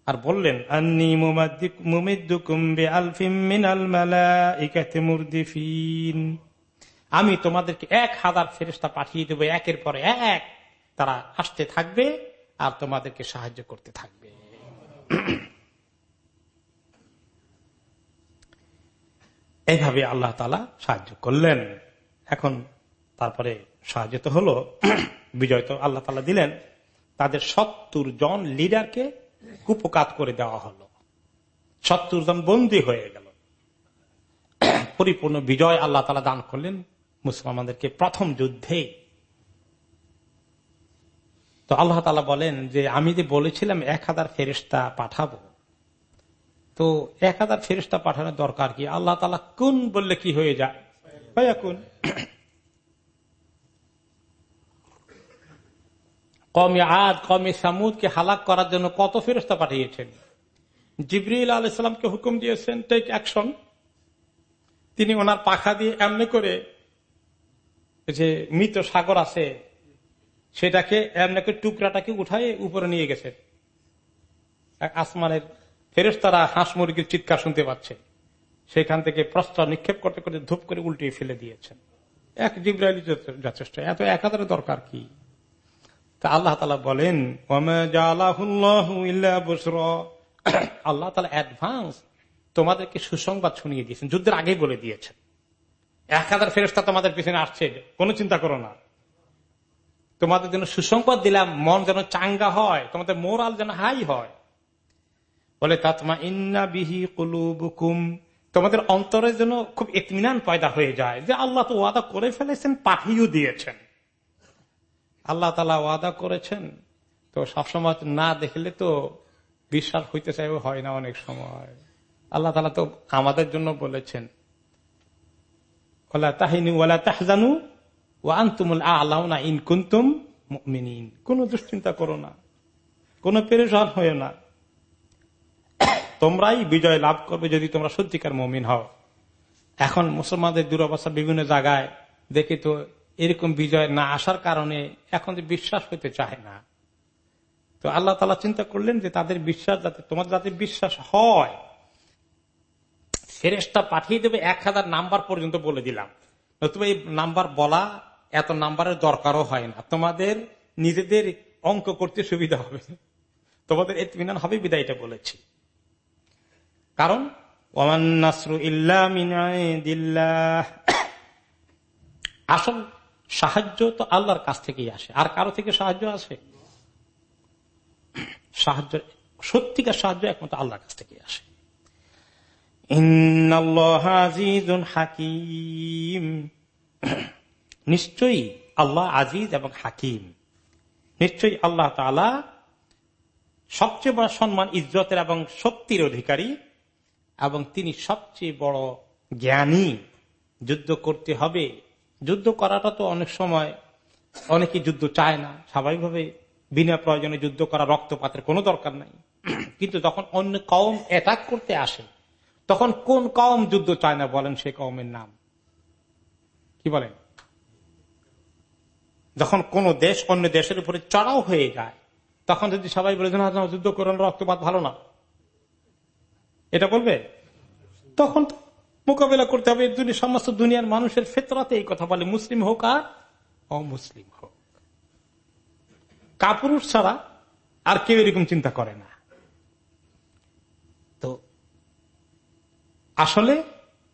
আর বললেন আমি তোমাদেরকে এক হাজার ফেরিস্তা পাঠিয়ে দেবো একের পরে এক। তারা আসতে থাকবে আর তোমাদেরকে সাহায্য করতে থাকবে। এইভাবে আল্লাহ তালা সাহায্য করলেন। এখন তারপরে সাহায্য তো হলো বিজয় তো আল্লাহ তালা দিলেন। তাদের সত্তর জন লিডারকে কুপকাত করে দেওয়া হলো। সত্তর জন বন্দী হয়ে গেল। পরিপূর্ণ বিজয় আল্লাহ তালা দান করলেন মুসলমানদেরকে প্রথম যুদ্ধে। তো আল্লাহ তালা বলেন যে, আমি যে বলেছিলাম এক হাজার ফেরিস্তা পাঠাবো, তো এক হাজার ফেরিস্তা পাঠানোর দরকার কি? আল্লাহ তালা কোন বললে কি হয়ে যায়? কোন। কমে আদ কমে সামুদকে হালাক করার জন্য কত ফেরস্তা পাঠিয়েছেন? জিবরিল আল ইসলামকে হুকুম দিয়েছেন টেক অ্যাকশন তিনি ওনার পাখা দিয়ে এমনি করে যে মৃত সাগর আছে, সেটাকে এমনি করে টুকরাটাকে উঠায় উপরে নিয়ে গেছে। আসমানের ফেরেস্তারা হাঁস মুরগির চিৎকার শুনতে পাচ্ছে। সেখান থেকে প্রস্তাব নিক্ষেপ করতে করতে ধূপ করে উল্টিয়ে ফেলে দিয়েছেন। এক জিব্রাইল যথেষ্ট। এত এক দরকার কি? তা আল্লাহ তালা বলেন <clears throat> আল্লাহ তালা অ্যাডভান্স তোমাদেরকে সুসংবাদ শুনিয়ে দিয়েছেন, যুদ্ধের আগে বলে দিয়েছেন। এক হাজার ফেরস্তা তোমাদের পিছনে আসছে, কোনো চিন্তা করো না। তোমাদের জন্য সুসংবাদ দিলাম, মন যেন চাঙ্গা হয়, তোমাদের মোরাল যেন হাই হয়। বলে তাতমা ইন্না বিহি কুলুবুকুম। তোমাদের অন্তরের জন্য খুব ইতমিনান পয়দা হয়ে যায় যে আল্লাহ তো ওয়াদা করে ফেলেছেন, পাঠিয়েও দিয়েছেন। আল্লাহ তালা ওয়াদা করেছেন। তো সবসময় না দেখলে তো বিশ্বাস হইতে চাইবে, হয় না অনেক সময়। আল্লাহ তালা তো আমাদের জন্য বলেছেন ওলা তাহিনী ওলা তাহজানু ও আন্তুমুল আল্লাহ না ইনকুন্তুম কোন দুশ্চিন্তা করো না, কোন পেরেশান হয়ে না। তোমরাই বিজয় লাভ করবে যদি তোমরা সত্যিকার মমিন হও। এখন মুসলমানদের দুরবস্থা বিভিন্ন জায়গায়, দেখি তো এরকম বিজয় না আসার কারণে এখন যে বিশ্বাস হইতে চায় না। তো আল্লাহ তালা চিন্তা করলেন যে তাদের বিশ্বাস যাতে, তোমার যাতে বিশ্বাস হয় ফেরেস্তা পাঠিয়ে দেবে এক হাজার নাম্বার পর্যন্ত বলে দিলাম। নতুবা এই নাম্বার বলা, এত নাম্বারের দরকারও হয় না। তোমাদের নিজেদের অঙ্ক করতে সুবিধা হবে। তোমাদের এতমিনান হবে বিদায় এটা বলেছি। কারণ ইল্লা আসল সাহায্য তো আল্লাহর কাছ থেকেই আসে। আর কারও থেকে সাহায্য আসে সাহায্য, সত্যিকার সাহায্য একমাত্র আল্লাহর কাছ থেকে আসে। হাকিম। নিশ্চয়ই আল্লাহ আজিজ এবং হাকিম। নিশ্চয়ই আল্লাহ তালা সবচেয়ে বড় সম্মান, ইজ্জতের এবং শক্তির অধিকারী এবং তিনি সবচেয়ে বড় জ্ঞানী। যুদ্ধ করতে হবে যুদ্ধ করাটা তো অনেক সময় অনেকে যুদ্ধ চায় না। স্বাভাবিকভাবে বিনা প্রয়োজনে যুদ্ধ করা রক্তপাতের কোনো দরকার নাই। কিন্তু তখন অন্য কম অ্যাটাক করতে আসে, তখন কোন কম যুদ্ধ চায় না বলেন সে কমের নাম? কি বলেন? যখন কোন দেশ অন্য দেশের উপরে চড়াও হয়ে যায়, তখন যদি সবাই বলে যুদ্ধ করার রক্তপাত ভালো না। এটা বলবে? তখন মোকাবেলা করতে হবে। সমস্ত দুনিয়ার মানুষের ফেতরাতে এই কথা বলে। মুসলিম হোক আর অমুসলিম হোক। কাপুরুষ ছাড়া আর কেউ এরকম চিন্তা করে না। তো আসলে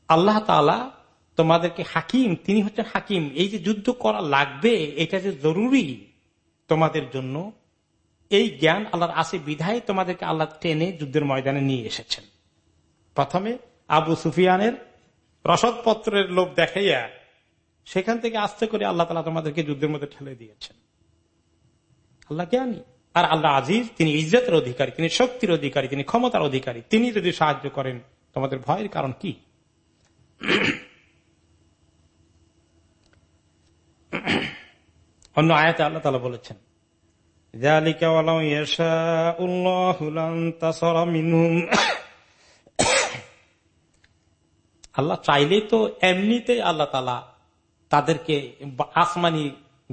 আল্লাহ তালা তোমাদেরকে হাকিম, তিনি হচ্ছেন হাকিম। এই যে যুদ্ধ করা লাগবে, এটা যে জরুরি তোমাদের জন্য, এই জ্ঞান আল্লাহর আসে বিধায় তোমাদেরকে আল্লাহ টেনে যুদ্ধের ময়দানে নিয়ে এসেছেন। প্রথমে আবু সুফিয়ানের রসদপত্রের লোভ দেখাইয়া সেখান থেকে আস্তে করে আল্লাহ তালা তোমাদেরকে যুদ্ধের মধ্যে ঠেলে দিয়েছেন। আল্লাহ জ্ঞানী আর আল্লাহ আজিজ, তিনি ইজ্জতের অধিকারী, তিনি শক্তির অধিকারী, তিনি ক্ষমতার অধিকারী। তিনি যদি সাহায্য করেন, তোমাদের ভয়ের কারণ কি? অন্য আয়াতে আল্লাহ তালা বলেছেন আল্লাহ চাইলেই তো এমনিতেই আল্লাহ তালা তাদেরকে আসমানি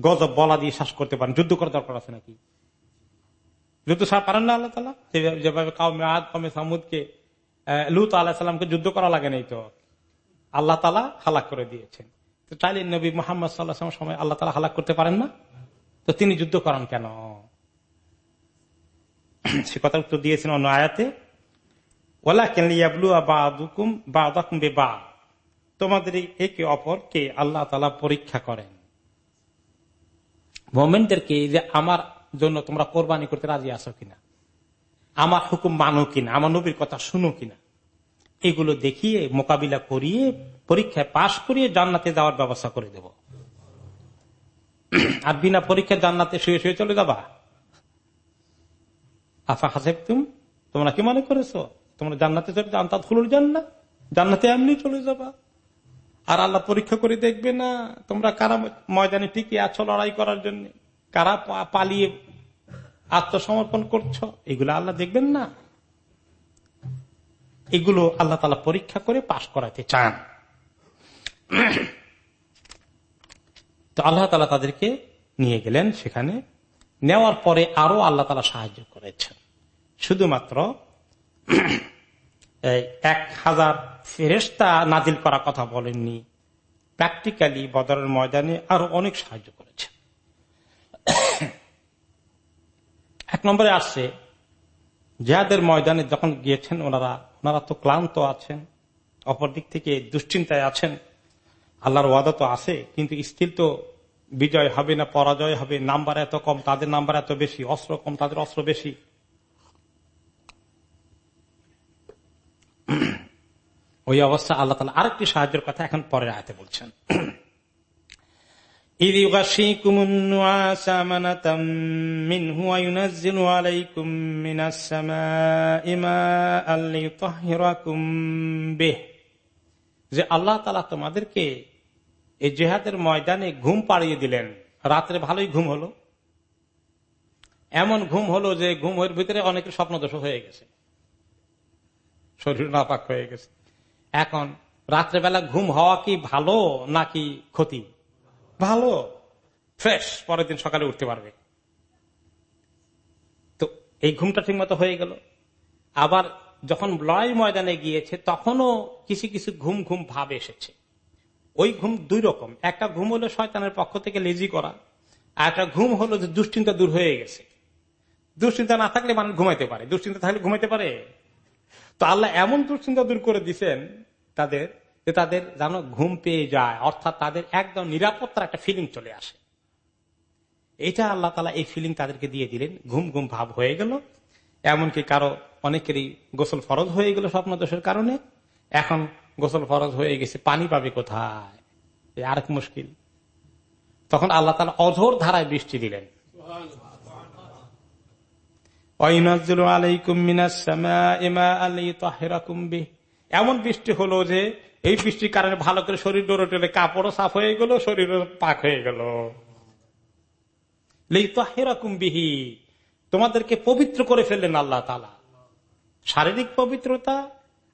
গজব বলা দিয়ে শ্বাস করতে পারেন। যুদ্ধ করার দরকার আছে নাকি? যুদ্ধ সার পারেন না আল্লাহ তালা যেভাবে কাউমে আদ কমে সামুদকে লুত আল্লাহ সাল্লামকে যুদ্ধ করা লাগে নাই তো? আল্লাহ তালা হালাক করে দিয়েছেন। তো চাইলে নবী মোহাম্মদ সাল্লাহ সময় আল্লাহ তালা হালাক করতে পারেন না? তো তিনি যুদ্ধ করান কেন? সে কথা উত্তর দিয়েছেন অন্য আয়াতে। তোমাদের একে অপরকে আল্লাহ তালা পরীক্ষা করেন। মোমেন্টেরকে যে আমার জন্য তোমরা কোরবানি করতে রাজি আছো কিনা? আমার হুকুম মানো কিনা? আমার নবীর কথা শুনো কিনা? এগুলো দেখিয়ে, মোকাবিলা করিয়ে, পরীক্ষায় পাশ করিয়ে জান্নাতে যাওয়ার ব্যবস্থা করে দেব। <clears throat> আর বিনা পরীক্ষায় জান্নাতে শুয়ে শুয়ে চলে যাবা? আফা হাসেব তুম তোমরা কি মনে করেছ? তোমরা জান্নাতে চলে জানতা ফুলুর জান্না জান্নাতে। এমনি চলে যাবা। আর আল্লাহ পরীক্ষা করে দেখবে না, তোমরা কারা ময়দানে টিকে আছো লড়াই করার জন্য? কারা পালিয়ে আত্মসমর্পণ করছ? এগুলো আল্লাহ দেখবেন না। এগুলো আল্লাহ তালা পরীক্ষা করে পাশ করাতে চান। <clears throat> তো আল্লাহ তালা তাদেরকে নিয়ে গেলেন সেখানে। নেওয়ার পরে আরও আল্লাহ তালা সাহায্য করেছেন। শুধুমাত্র <clears throat> এক হাজার ফেরেস্তা নাজিল করা কথা বলেননি। প্র্যাকটিক্যালি বদরের ময়দানে আরও অনেক সাহায্য করেছে। <clears throat> এক নম্বরে আসছে যাদের ময়দানে যখন গিয়েছেন ওনারা ওনারা তো ক্লান্ত আছেন অপর দিক থেকে দুশ্চিন্তায় আছেন, আল্লাহর ওয়াদা তো আছে, কিন্তু স্থির তো বিজয় হবে না, পরাজয় হবে, নাম্বার এত কম, তাদের নাম্বার এত বেশি, অস্ত্র কম, তাদের অস্ত্র বেশি। ওই অবস্থা আল্লাহ তালা আরেকটি সাহায্যের কথা এখন পরের আয়তে বলছেন। <clears throat> যে আল্লাহ তালা তোমাদেরকে এই জেহাদের ময়দানে ঘুম পাড়িয়ে দিলেন। রাত্রে ভালোই ঘুম হলো। এমন ঘুম হলো যে ঘুমের ভিতরে অনেকের স্বপ্নদোষ হয়ে গেছে। শরীর নাপাক হয়ে গেছে। এখন রাত্রেবেলা ঘুম হওয়া কি ভালো নাকি ক্ষতি? ভালো। ফ্রেশ পরের দিন সকালে উঠতে পারবে। তো এই ঘুমটা ঠিক মতো হয়ে গেল। আবার যখন লড়াই ময়দানে গিয়েছে তখনও কিছু কিছু ঘুম ঘুম ভাব এসেছে। ওই ঘুম দুই রকম। একটা ঘুম হলো শয়তানের পক্ষ থেকে লেজি করা আর একটা ঘুম হলো যে দুশ্চিন্তা দূর হয়ে গেছে। দুশ্চিন্তা না থাকলে মানুষ ঘুমাইতে পারে। দুশ্চিন্তা থাকলে ঘুমাইতে পারে? তো আল্লাহ এমন দুশ্চিন্তা দূর করে দিচ্ছেন তাদের, যে তাদের যেন ঘুম পেয়ে যায়, অর্থাৎ তাদের একদম নিরাপত্তার একটা ফিলিং চলে আসে। এটা আল্লাহ তালা এই ফিলিং তাদেরকে দিয়ে দিলেন। ঘুম ঘুম ভাব হয়ে গেল। এমনকি কারও অনেকেরই গোসল ফরজ হয়ে গেল স্বপ্ন দোষের কারণে। এখন গোসল ফরজ হয়ে গেছে, পানি পাবে কোথায়? আরেক মুশকিল। তখন আল্লাহ তালা অঝোর ধারায় বৃষ্টি দিলেন। এমন বৃষ্টি হলো যে, এই বৃষ্টির কারণে ভালো করে শরীর ডোরে টোলে কাপড়ও সাফ হয়ে গেল শরীর পাক হয়ে গেল। বিহি। তোমাদেরকে পবিত্র করে ফেললেন আল্লাহ তালা শারীরিক পবিত্রতা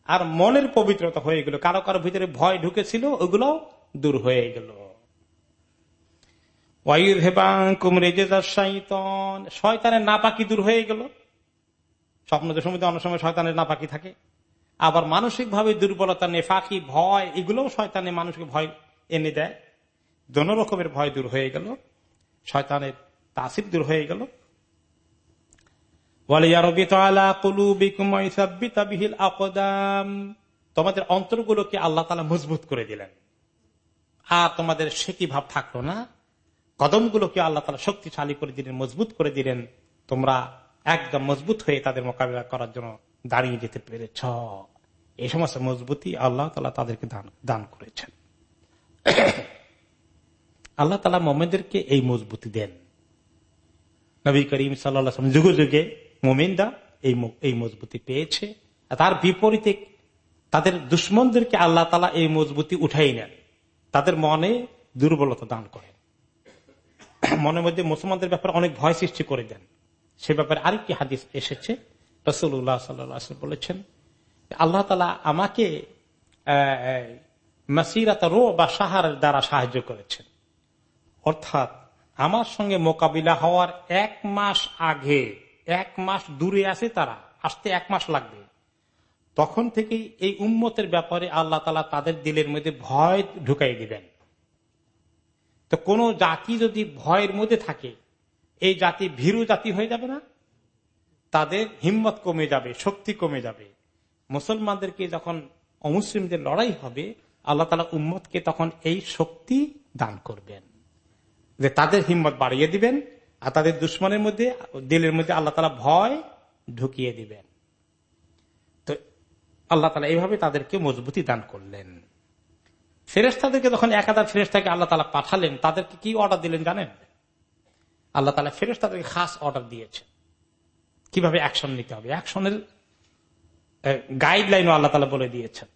আর মনের পবিত্রতা হয়ে গেল। কারও কারও ভিতরে ভয় ঢুকেছিল, ওগুলো দূর হয়ে গেল। শয়তানের নাপাকি দূর হয়ে গেল। স্বপ্নদের সময় অনেক সময় শয়তানের নাপাকি থাকে। আবার মানসিক ভাবে দুর্বলতা, নেফাকি, ভয়, এগুলোও শয়তানের মানুষকে ভয় এনে দেয়। দোনো রকমের ভয় দূর হয়ে গেল। শয়তানের তাসির দূর হয়ে গেল। তোমাদের অন্তরগুলোকে আল্লাহ মজবুত করে দিলেন। আর তোমাদের সে কি ভাব থাকল না? কদমগুলোকে আল্লাহ তালা শক্তিশালী করে দিলেন, মজবুত করে দিলেন। তোমরা একদম মজবুত হয়ে তাদের মোকাবিলা করার জন্য দাঁড়িয়ে যেতে পেরেছ। এই সমস্ত মজবুতি আল্লাহ তালা তাদেরকে দান করেছেন। <coughs> আল্লাহ তালা মোমেনদেরকে এই মজবুতি দেন। নবী করিম সাল্লাম যুগে যুগে মোমিনদা এই এই মজবুতি পেয়েছে। তার বিপরীতে তাদের দুশ্মনদেরকে আল্লাহ তালা এই মজবুতি উঠাই নেন তাদের মনে দুর্বলতা দান করেন। মনের মধ্যে মুসলমানদের ব্যাপারে অনেক ভয় সৃষ্টি করে দেন। সে ব্যাপারে আরেকটি হাদিস এসেছে। রসুল্লাহ সাল্লাম বলেছেন, আল্লাহ তালা আমাকে রো বা সাহার দ্বারা সাহায্য করেছেন। অর্থাৎ আমার সঙ্গে মোকাবিলা হওয়ার এক মাস আগে, এক মাস দূরে আছে তারা, আসতে এক মাস লাগবে। তখন থেকেই এই উম্মতের ব্যাপারে আল্লাহ তালা তাদের দিলের মধ্যে ভয় ঢুকাই দিবেন। তো কোন জাতি যদি ভয়ের মধ্যে থাকে, এই জাতি ভীরু জাতি হয়ে যাবে না? তাদের হিম্মত কমে যাবে, শক্তি কমে যাবে। মুসলমানদেরকে যখন অমুসলিমদের লড়াই হবে, আল্লাহ তালা উম্মতকে তখন এই শক্তি দান করবেন। যে তাদের হিম্মত বাড়িয়ে দিবেন, আর তাদের দুশ্মনের মধ্যে, দিলের মধ্যে আল্লাহ তালা ভয় ঢুকিয়ে দিবেন। তো আল্লাহ তালা এইভাবে তাদেরকে মজবুতি দান করলেন। ফেরেস্তাদেরকে যখন একাধার ফেরেস্তাকে আল্লাহ তালা পাঠালেন, তাদেরকে কি অর্ডার দিলেন জানেন? আল্লাহ তালা ফেরেস্তাদেরকে খাস অর্ডার দিয়েছেন। কীভাবে অ্যাকশন নিতে হবে? অ্যাকশনের গাইডলাইনও আল্লাহ তালা বলে দিয়েছেন।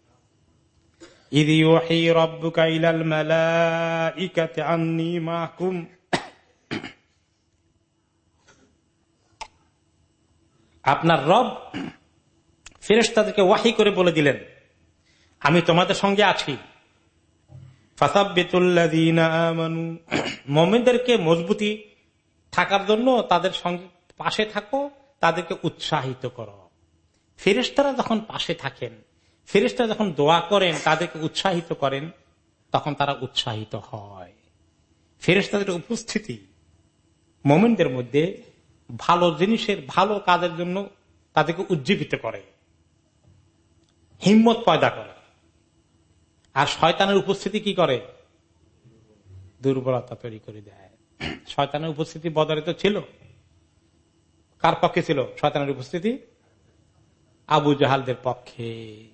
আপনার রব ফেরেস্তাদেরকে ওয়াহি করে বলে দিলেন, আমি তোমাদের সঙ্গে আছি। মোমেনদেরকে মজবুতি থাকার জন্য তাদের সঙ্গে পাশে থাকো, তাদেরকে উৎসাহিত করো। ফেরেস্তারা যখন পাশে থাকেন ফেরেস্তারা যখন দোয়া করেন, তাদেরকে উৎসাহিত করেন, তখন তারা উৎসাহিত হয়। ফেরেস্তাদের উপস্থিতি মোমেনদের মধ্যে ভালো জিনিসের, ভালো কাজের জন্য তাদেরকে উজ্জীবিত করে, হিম্মত পয়দা করে। আর শয়তানের উপস্থিতি কি করে? দুর্বলতা তৈরি করে দেয়। শয়তানের উপস্থিতি বদলে তো ছিল। কার পক্ষে ছিল? শয়তানের উপস্থিতি? আবু জাহালদের পক্ষে।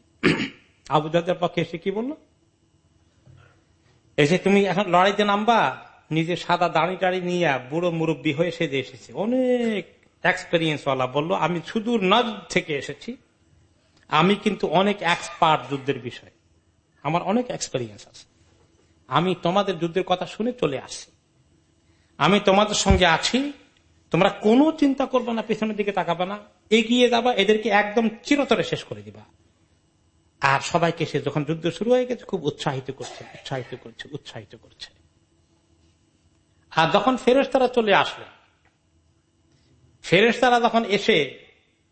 আবু জাহালদের পক্ষে এসে কি বলল? এসে তুমি এখন লড়াইতে নামবা, নিজে সাদা দাঁড়ি টাড়ি নিয়ে বুড়ো মুরব্বী হয়ে সেজে এসেছে। অনেক এক্সপেরিয়েন্স ওয়ালা বলল, আমি সুদূর নজ থেকে এসেছি। আমি কিন্তু অনেক এক্সপার্ট যুদ্ধের বিষয়। আমার অনেক এক্সপেরিয়েন্স আছে। আমি তোমাদের যুদ্ধের কথা শুনে চলে আসছি। আমি তোমাদের সঙ্গে আছি। তোমরা কোনো চিন্তা করবে না, পেছনের দিকে তাকাবে না। এগিয়ে যাবা, এদেরকে একদম চিরতরে শেষ করে দিবা। আর সবাইকে সে যখন যুদ্ধ শুরু হয়ে গেছে, খুব উৎসাহিত করছে উৎসাহিত করছে উৎসাহিত করছে। আর যখন ফেরেস তারা চলে আসবে ফেরেস তারা যখন এসে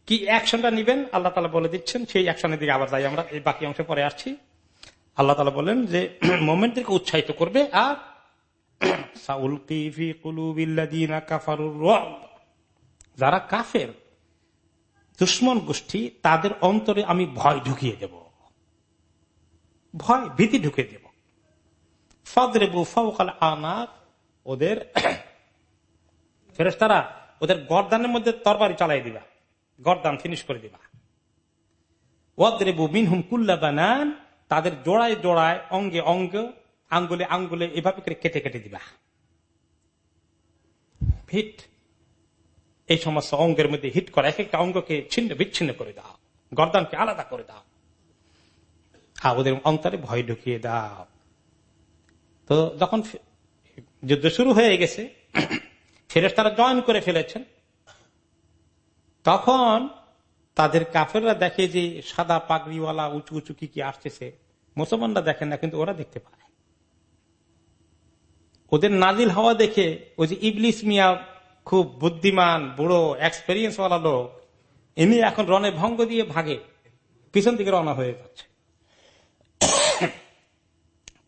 কি অ্যাকশনটা নিবেন, আল্লাহ তালা বলে দিচ্ছেন, সেই অ্যাকশনের দিকে আবার যাই আমরা, এই বাকি অংশে পরে আসছি। আল্লাহ তালা বলেন যে <clears throat> মোমেন্টকে উৎসাহিত করবে আর <clears throat> যারা কাফের, দুশ্মন গোষ্ঠী, তাদের অন্তরে আমি ভয় ঢুকিয়ে দেব। ভয়, ভীতি ঢুকিয়ে দেব। ফদরেবু ফৌকাল আনার ওদের <clears throat> ফেরেস্তারা ওদের গরদানের মধ্যে তরবারি চালাই দিবা। গরদান ফিনিশ করে দিবা। ওয়াদরেবু মিনহুম কুল্লা বানান। তাদের জোড়ায় জোড়ায়, অঙ্গে অঙ্গ, আঙ্গুলে আঙ্গুলে এভাবে করে কেটে কেটে দিবা। হিট এই সমস্ত অঙ্গের মধ্যে হিট করা, এক একটা অঙ্গকে ছিন্ন, বিচ্ছিন্ন করে দাও। গর্দানকে আলাদা করে দাও। আর ওদের অন্তরে ভয় ঢুকিয়ে দাও। তো যখন যুদ্ধ শুরু হয়ে গেছে <clears throat> ফেরেস তারা জয়েন করে ফেলেছেন। তখন তাদের কাফেররা দেখে যে সাদা পাগড়িওয়ালা উঁচু উঁচু কি কি আসতেছে। মুসলমানরা দেখেন না, কিন্তু ওরা দেখতে পায়। ওদের নাজিল হওয়া দেখে ওই যে ইবলিস মিয়া খুব বুদ্ধিমান, বুড়ো এক্সপেরিয়েন্স ওয়ালা লোক এমনি এখন রনে ভঙ্গ দিয়ে ভাগে, পিছন দিকে রওনা হয়ে যাচ্ছে।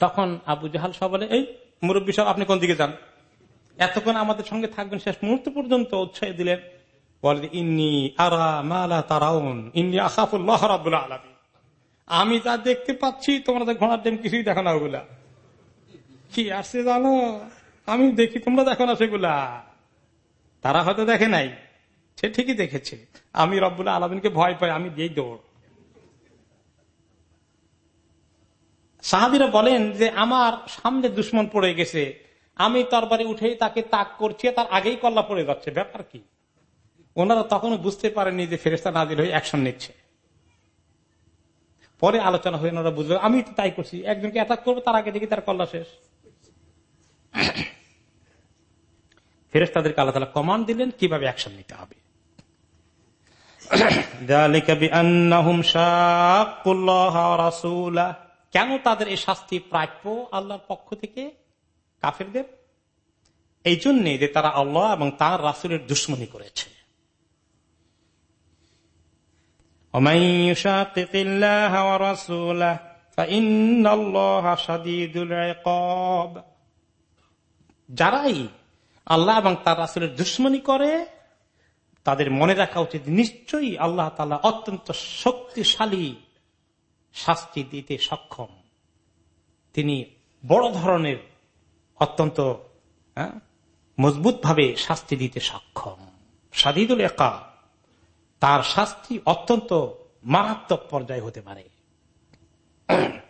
তখন আবু জাহাল সব বলে, এই মুরব্বী সব, আপনি কোন দিকে যান? এতক্ষণ আমাদের সঙ্গে থাকবেন শেষ মুহূর্ত পর্যন্ত উৎসাহ দিলেন। বলে ইন্নি আমি যা দেখতে পাচ্ছি তোমাদের ঘোড়ার ডেম কিছুই দেখো না ওগুলা। কি আসছে জানো? আমি দেখি তোমরা দেখো না সেগুলা। তারা হয়তো দেখে নাই। সে ঠিকই দেখেছে। আমি রব্বুল্লাহ আলমিনকে ভয় পাই, আমি দিয়েই দৌড়। সাহাবিরা বলেন যে, আমার সামনে দুশ্মন পড়ে গেছে। আমি তরবারি উঠেই তাকে তাক করছি, তার আগেই কল্লা পড়ে যাচ্ছে। ব্যাপার কি? ওনারা তখনও বুঝতে পারেনি যে ফেরেস্তা নাজির হয়ে অ্যাকশন নিচ্ছে। পরে আলোচনা হয়ে ওনারা বুঝলো আমি তো তাই করছি একজনকে অ্যাটাক করব তার আগে দেখি তার কল্লা শেষ। <coughs> ফেরেস্তাদেরকে আল্লাহ তালা কমান্ড দিলেন কীভাবে অ্যাকশন নিতে হবে। <coughs> কেন তাদের এই শাস্তি প্রাপ্য আল্লাহর পক্ষ থেকে কাফেরদের? এই জন্যে যে তারা আল্লাহ এবং তার রাসুলের দুশ্মনী করেছে। যারাই আল্লাহ এবং তার রাসুলের দুশ্মনী করে, তাদের মনে রাখা উচিত নিশ্চয়ই আল্লাহ তালা অত্যন্ত শক্তিশালী শাস্তি দিতে সক্ষম। তিনি বড় ধরনের অত্যন্ত মজবুত ভাবে শাস্তি দিতে সক্ষম। সাদিদুল একা তার শাস্তি অত্যন্ত মারাত্মক পর্যায়ে হতে পারে। <clears throat>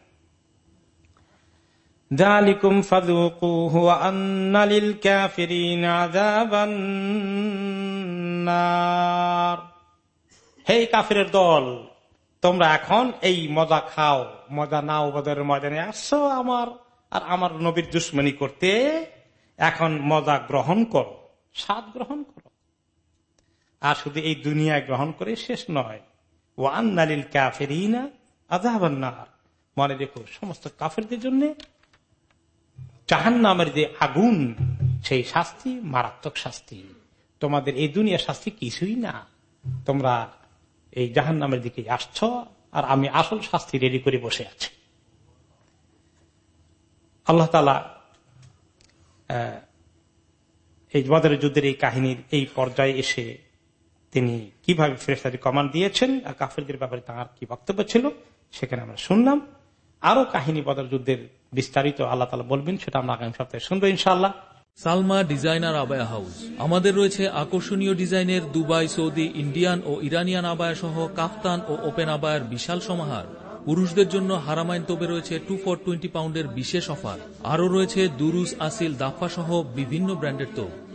হে কাফিরের দল, তোমরা এখন এই মজা খাও, মজা নাও বদরের ময়দানে আসছো আমার, আর আমার নবীর দুশ্মনী করতে এখন মজা গ্রহণ করো, স্বাদ গ্রহণ করো। আর শুধু এই দুনিয়ায় গ্রহণ করে শেষ নয়। ও আন্নালিল কাফেরিনা আজাহান্নার মনে দেখো সমস্ত কাফেরদের জন্য জাহান নামের যে আগুন, সেই শাস্তি মারাত্মক শাস্তি। তোমাদের এই দুনিয়া শাস্তি কিছুই না। তোমরা এই জাহান নামের দিকে আসছ আর আমি আসল শাস্তি রেডি করে বসে আছি। আল্লাহ তালা এই বদর যুদ্ধের এই কাহিনীর এই পর্যায়ে এসে তিনি কীভাবে ফেরেস্তারি কমান্ড দিয়েছেন আর কাফেরদের ব্যাপারে তাঁর কি বক্তব্য ছিল, সেখানে আমরা শুনলাম। আরও কাহিনী বদর যুদ্ধের বিস্তারিত আল্লাহ তালা বলবেন, সেটা আমরা আগামী সপ্তাহে শুনব ইনশাল্লাহ সালমা ডিজাইনার আবায়া হাউস। আমাদের রয়েছে আকর্ষণীয় ডিজাইনের দুবাই, সৌদি, ইন্ডিয়ান ও ইরানিয়ান আবায়া সহ কাফতান ও ওপেন আবায়ের বিশাল সমাহার। পুরুষদের জন্য হারামাইন তোবে রয়েছে টু ফর টোয়েন্টি পাউন্ডের বিশেষ অফার। আরও রয়েছে দুরুস আসিল দাফা সহ বিভিন্ন ব্র্যান্ডের তোপ।